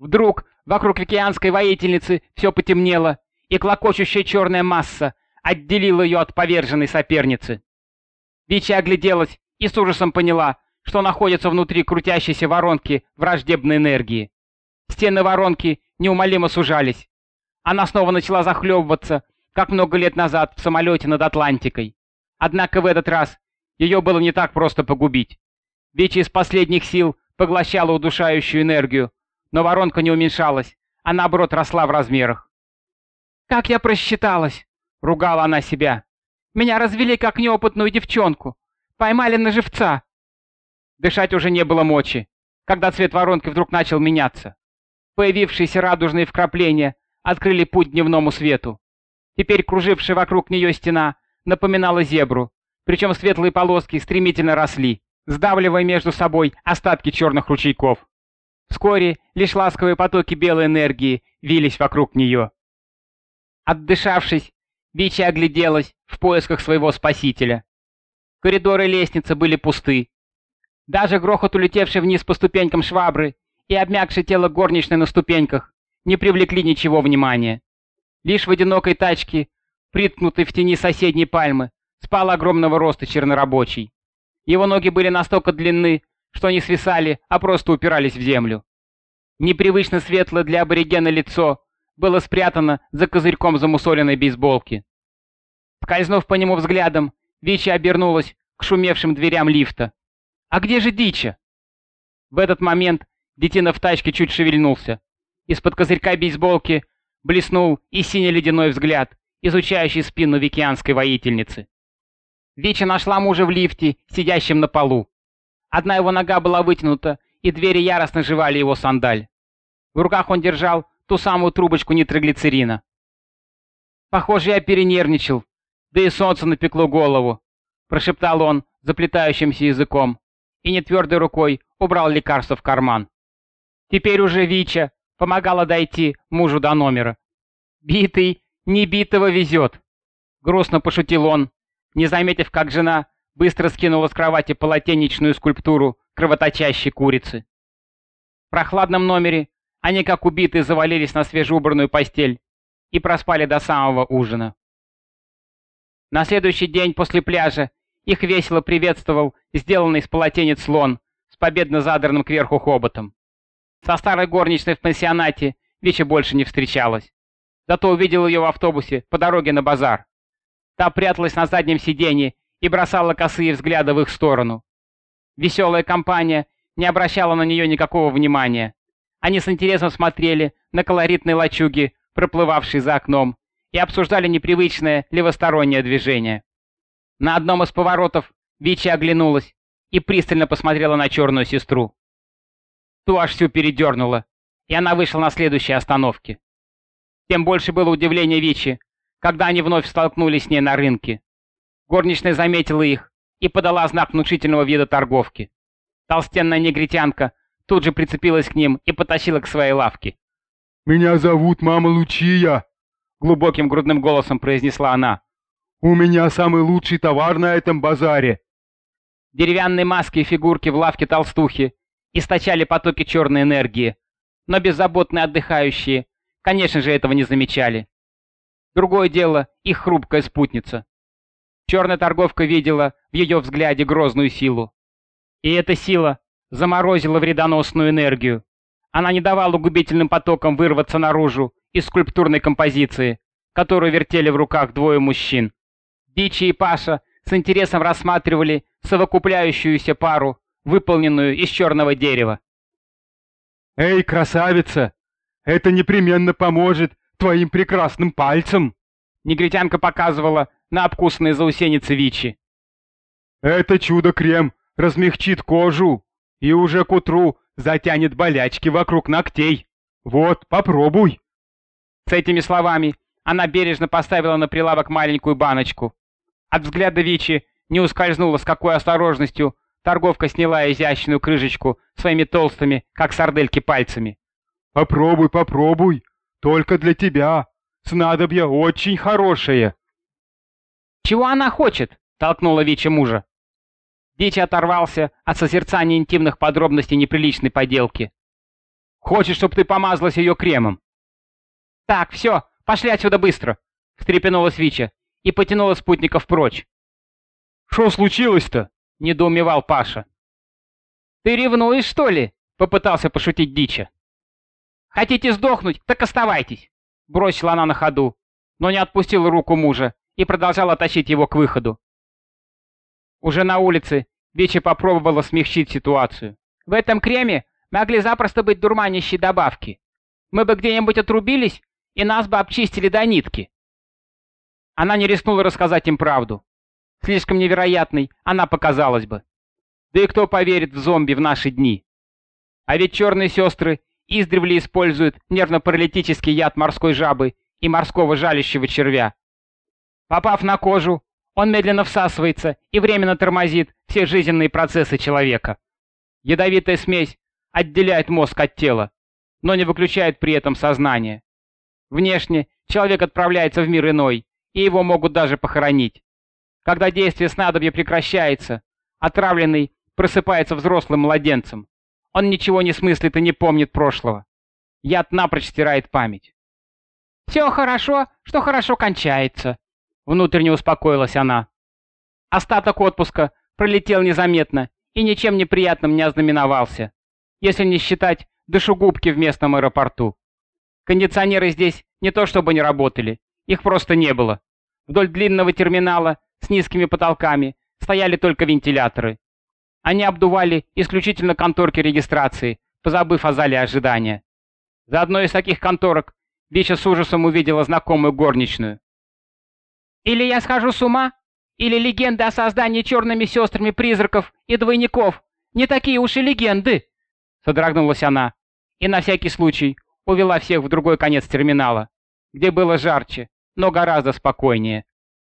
Вдруг вокруг океанской воительницы все потемнело, и клокочущая черная масса отделила ее от поверженной соперницы. Вичи огляделась и с ужасом поняла, что находится внутри крутящейся воронки враждебной энергии. Стены воронки неумолимо сужались. Она снова начала захлебываться, как много лет назад в самолете над Атлантикой. Однако в этот раз ее было не так просто погубить. Вичи из последних сил поглощала удушающую энергию, но воронка не уменьшалась, а наоборот росла в размерах. «Как я просчиталась!» — ругала она себя. «Меня развели как неопытную девчонку. Поймали на живца!» Дышать уже не было мочи, когда цвет воронки вдруг начал меняться. Появившиеся радужные вкрапления открыли путь дневному свету. Теперь кружившая вокруг нее стена напоминала зебру, причем светлые полоски стремительно росли, сдавливая между собой остатки черных ручейков. Вскоре лишь ласковые потоки белой энергии вились вокруг нее. Отдышавшись, Вичи огляделась в поисках своего спасителя. Коридоры лестницы были пусты. Даже грохот улетевшей вниз по ступенькам швабры и обмякшее тело горничной на ступеньках не привлекли ничего внимания. Лишь в одинокой тачке, приткнутой в тени соседней пальмы, спал огромного роста чернорабочий. Его ноги были настолько длинны, что не свисали, а просто упирались в землю. Непривычно светлое для аборигена лицо было спрятано за козырьком замусоленной бейсболки. Скользнув по нему взглядом, Вича обернулась к шумевшим дверям лифта. «А где же Дича?» В этот момент детина в тачке чуть шевельнулся. Из-под козырька бейсболки блеснул и синий-ледяной взгляд, изучающий спину викианской воительницы. Вича нашла мужа в лифте, сидящим на полу. Одна его нога была вытянута, и двери яростно жевали его сандаль. В руках он держал ту самую трубочку нитроглицерина. «Похоже, я перенервничал, да и солнце напекло голову», — прошептал он заплетающимся языком, и нетвердой рукой убрал лекарство в карман. Теперь уже Вича помогала дойти мужу до номера. «Битый, не битого везет», — грустно пошутил он, не заметив, как жена быстро скинула с кровати полотенечную скульптуру кровоточащей курицы. В прохладном номере они, как убитые, завалились на свежеубранную постель и проспали до самого ужина. На следующий день после пляжа их весело приветствовал сделанный из полотенец слон с победно задранным кверху хоботом. Со старой горничной в пансионате Вича больше не встречалась. Зато увидел ее в автобусе по дороге на базар. Та пряталась на заднем сиденье и бросала косые взгляды в их сторону. Веселая компания не обращала на нее никакого внимания. Они с интересом смотрели на колоритные лачуги, проплывавшие за окном, и обсуждали непривычное левостороннее движение. На одном из поворотов Вичи оглянулась и пристально посмотрела на черную сестру. Ту аж всю передернула, и она вышла на следующей остановке. Тем больше было удивления Вичи, когда они вновь столкнулись с ней на рынке. Горничная заметила их и подала знак внушительного вида торговки. Толстенная негритянка тут же прицепилась к ним и потащила к своей лавке. «Меня зовут мама Лучия», — глубоким грудным голосом произнесла она. «У меня самый лучший товар на этом базаре». Деревянные маски и фигурки в лавке толстухи источали потоки черной энергии, но беззаботные отдыхающие, конечно же, этого не замечали. Другое дело их хрупкая спутница. Черная торговка видела в ее взгляде грозную силу. И эта сила заморозила вредоносную энергию. Она не давала губительным потокам вырваться наружу из скульптурной композиции, которую вертели в руках двое мужчин. Дичи и Паша с интересом рассматривали совокупляющуюся пару, выполненную из черного дерева. «Эй, красавица! Это непременно поможет твоим прекрасным пальцам!» Негритянка показывала на обкусанные заусеницы Вичи. «Это чудо-крем размягчит кожу и уже к утру затянет болячки вокруг ногтей. Вот, попробуй!» С этими словами она бережно поставила на прилавок маленькую баночку. От взгляда Вичи не ускользнуло, с какой осторожностью торговка сняла изящную крышечку своими толстыми, как сардельки, пальцами. «Попробуй, попробуй! Только для тебя! Снадобье очень хорошее!» «Чего она хочет?» — толкнула Вичи мужа. Вичи оторвался от созерцания интимных подробностей неприличной поделки. Хочет, чтобы ты помазалась ее кремом. Так, все, пошли отсюда быстро, встрепенулась Вича и потянула спутников прочь. Что случилось-то? недоумевал Паша. Ты ревнуешь, что ли? попытался пошутить Дича. Хотите сдохнуть, так оставайтесь, бросила она на ходу, но не отпустила руку мужа и продолжала тащить его к выходу. Уже на улице Бича попробовала смягчить ситуацию. В этом креме могли запросто быть дурманящие добавки. Мы бы где-нибудь отрубились, и нас бы обчистили до нитки. Она не рискнула рассказать им правду. Слишком невероятной она показалась бы. Да и кто поверит в зомби в наши дни? А ведь черные сестры издревле используют нервно-паралитический яд морской жабы и морского жалящего червя. Попав на кожу, он медленно всасывается и временно тормозит все жизненные процессы человека. Ядовитая смесь отделяет мозг от тела, но не выключает при этом сознание. Внешне человек отправляется в мир иной, и его могут даже похоронить. Когда действие снадобья прекращается, отравленный просыпается взрослым младенцем. Он ничего не смыслит и не помнит прошлого. Яд напрочь стирает память. «Все хорошо, что хорошо кончается», — внутренне успокоилась она. Остаток отпуска пролетел незаметно и ничем неприятным не ознаменовался, если не считать душегубки в местном аэропорту. Кондиционеры здесь не то чтобы не работали, их просто не было. Вдоль длинного терминала с низкими потолками стояли только вентиляторы. Они обдували исключительно конторки регистрации, позабыв о зале ожидания. За одной из таких конторок Вича с ужасом увидела знакомую горничную. «Или я схожу с ума, или легенды о создании черными сестрами призраков и двойников не такие уж и легенды!» Содрогнулась она и на всякий случай увела всех в другой конец терминала, где было жарче, но гораздо спокойнее.